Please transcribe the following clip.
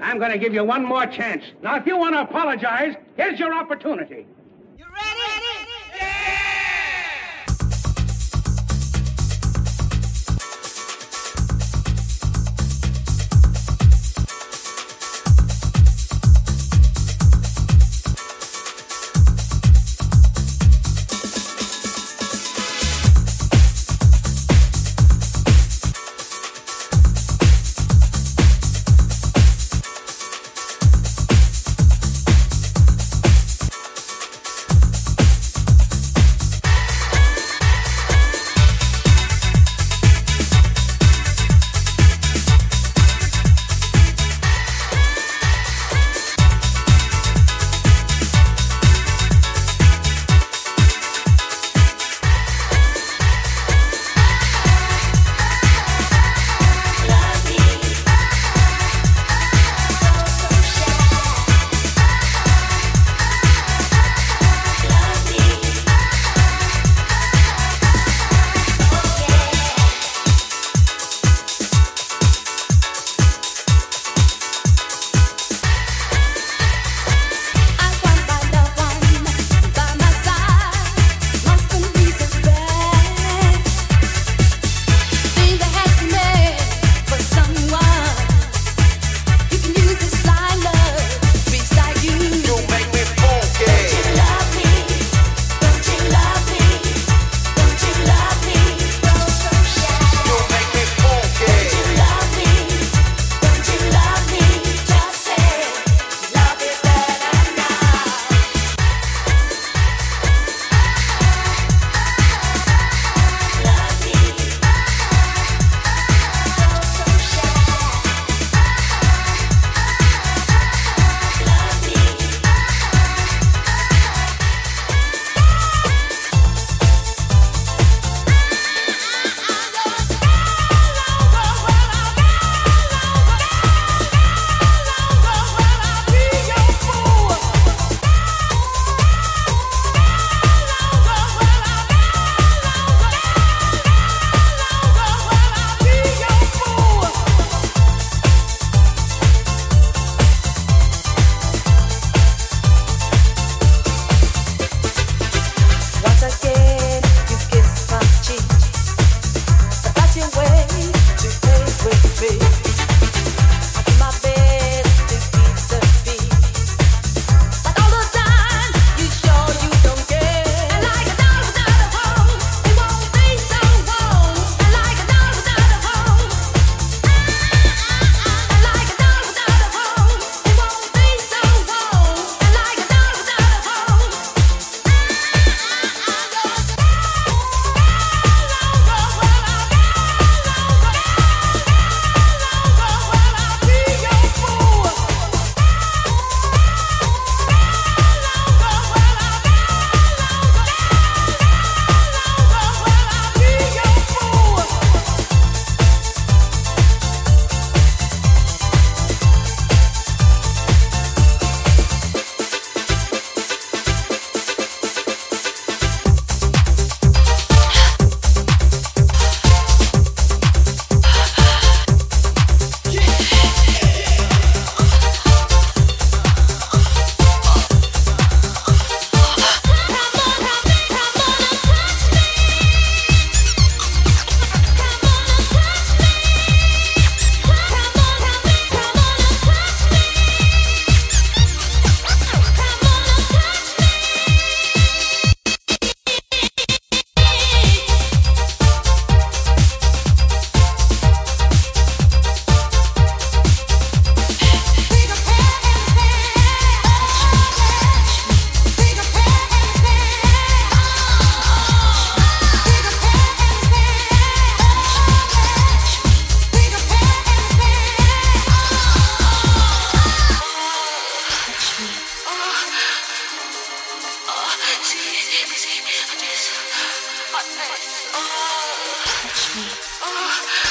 I'm going to give you one more chance. Now, if you want to apologize, here's your opportunity. Touch me.